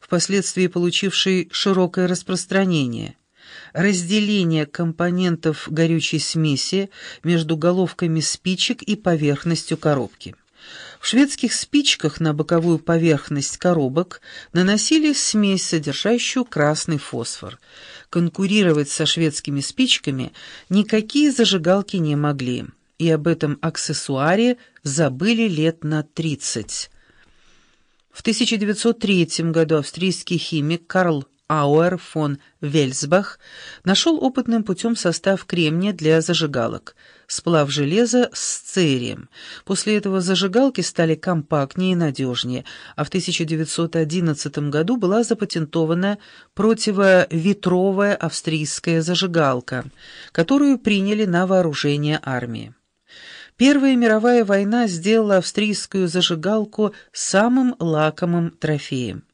впоследствии получивший широкое распространение. Разделение компонентов горючей смеси между головками спичек и поверхностью коробки. В шведских спичках на боковую поверхность коробок наносили смесь, содержащую красный фосфор. Конкурировать со шведскими спичками никакие зажигалки не могли, и об этом аксессуаре забыли лет на 30. В 1903 году австрийский химик Карл Ауэр фон Вельсбах нашел опытным путем состав кремния для зажигалок, сплав железа с церием. После этого зажигалки стали компактнее и надежнее, а в 1911 году была запатентована противоветровая австрийская зажигалка, которую приняли на вооружение армии. Первая мировая война сделала австрийскую зажигалку самым лакомым трофеем.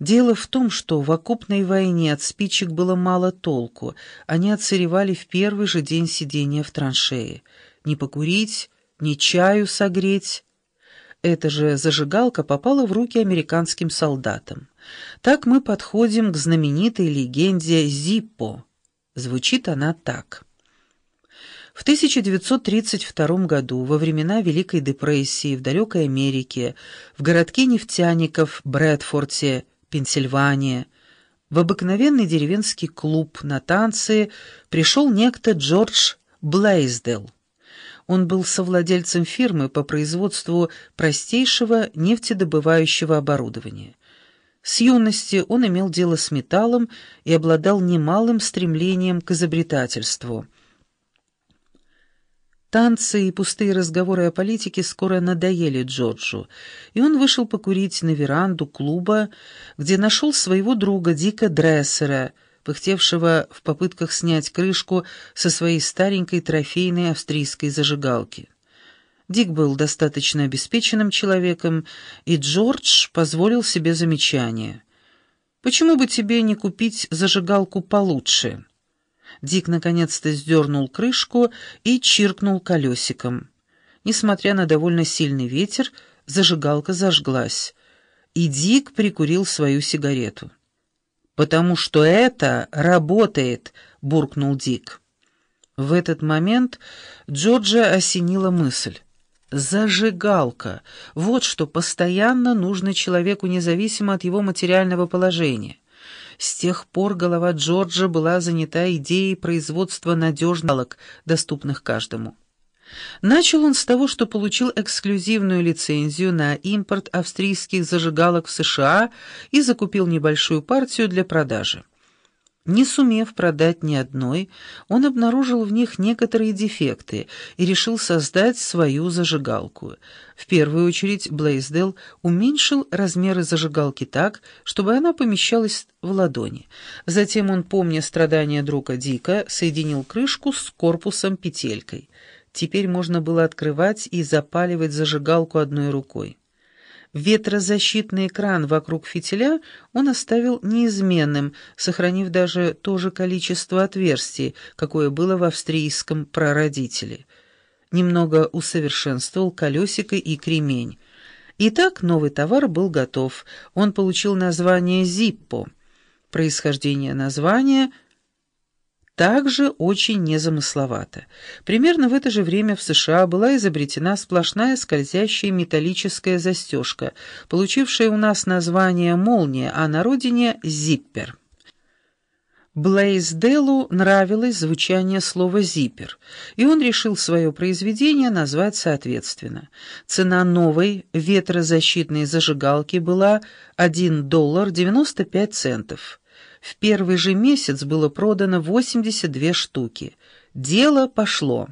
Дело в том, что в окопной войне от спичек было мало толку, они отсыревали в первый же день сидения в траншее. Не покурить, ни чаю согреть. Эта же зажигалка попала в руки американским солдатам. Так мы подходим к знаменитой легенде Зиппо. Звучит она так. В 1932 году, во времена Великой депрессии в далекой Америке, в городке нефтяников Брэдфорте, Пенсильвания, в обыкновенный деревенский клуб на танцы пришел некто Джордж Блейздел. Он был совладельцем фирмы по производству простейшего нефтедобывающего оборудования. С юности он имел дело с металлом и обладал немалым стремлением к изобретательству – Танцы и пустые разговоры о политике скоро надоели Джорджу, и он вышел покурить на веранду клуба, где нашел своего друга Дика Дрессера, пыхтевшего в попытках снять крышку со своей старенькой трофейной австрийской зажигалки. Дик был достаточно обеспеченным человеком, и Джордж позволил себе замечание. «Почему бы тебе не купить зажигалку получше?» Дик наконец-то сдернул крышку и чиркнул колесиком. Несмотря на довольно сильный ветер, зажигалка зажглась, и Дик прикурил свою сигарету. «Потому что это работает!» — буркнул Дик. В этот момент Джорджа осенила мысль. Зажигалка. Вот что постоянно нужно человеку, независимо от его материального положения. С тех пор голова Джорджа была занята идеей производства надежных галок, доступных каждому. Начал он с того, что получил эксклюзивную лицензию на импорт австрийских зажигалок в США и закупил небольшую партию для продажи. Не сумев продать ни одной, он обнаружил в них некоторые дефекты и решил создать свою зажигалку. В первую очередь Блейсдел уменьшил размеры зажигалки так, чтобы она помещалась в ладони. Затем он, помня страдания друга Дика, соединил крышку с корпусом-петелькой. Теперь можно было открывать и запаливать зажигалку одной рукой. Ветрозащитный экран вокруг фитиля он оставил неизменным, сохранив даже то же количество отверстий, какое было в австрийском прародителе. Немного усовершенствовал колесико и кремень. Итак, новый товар был готов. Он получил название «Зиппо». Происхождение названия – также очень незамысловато. Примерно в это же время в США была изобретена сплошная скользящая металлическая застежка, получившая у нас название «молния», а на родине «зиппер». Блейсделу нравилось звучание слова «зиппер», и он решил свое произведение назвать соответственно. Цена новой ветрозащитной зажигалки была 1 доллар 95 центов. В первый же месяц было продано 82 штуки. Дело пошло.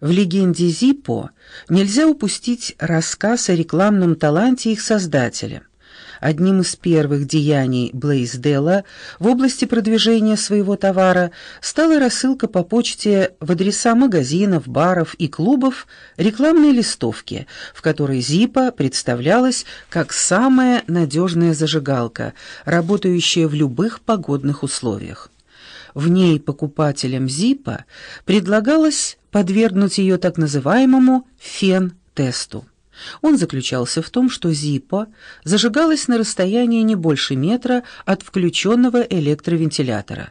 В легенде Зиппо нельзя упустить рассказ о рекламном таланте их создателя – Одним из первых деяний Блейсдела в области продвижения своего товара стала рассылка по почте в адреса магазинов, баров и клубов рекламной листовки, в которой Зипа представлялась как самая надежная зажигалка, работающая в любых погодных условиях. В ней покупателям Зипа предлагалось подвергнуть ее так называемому фен-тесту. Он заключался в том, что Зиппо зажигалась на расстоянии не больше метра от включенного электровентилятора.